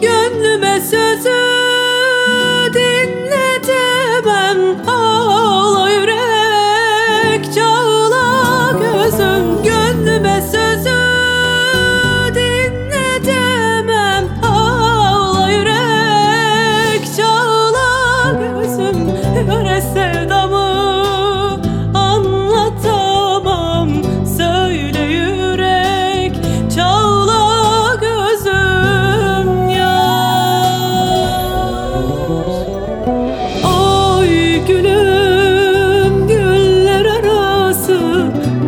Gönlüme sözüm Oy gülüm güller arası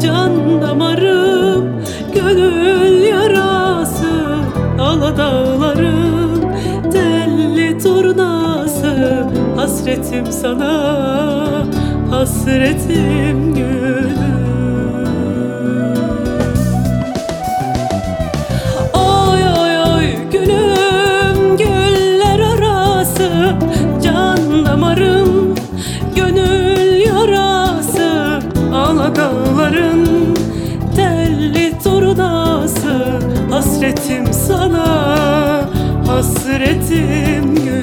Can damarım gönül yarası Aladağlarım telli turnası Hasretim sana hasretim gülüm Aladağların telli turnası Hasretim sana hasretim gülüm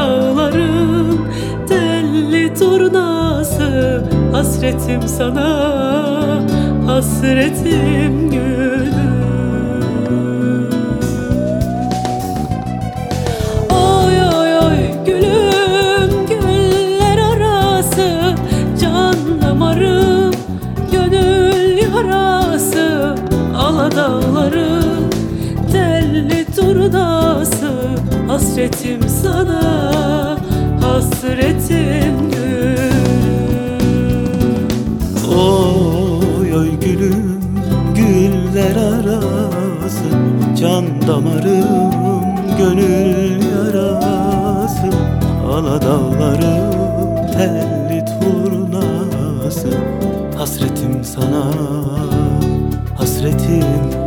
Aladağlarım telli turnası. Hasretim sana hasretim gülüm. Oy oy oy gülüm güller arası. Can damarım gönül yarası. Aladağlarım telli turnası Hasretim sana hasretim gülüm Oy gülüm güller arası Can damarım gönül yarası. Aladağlarım telli turnası Hasretim sana hasretim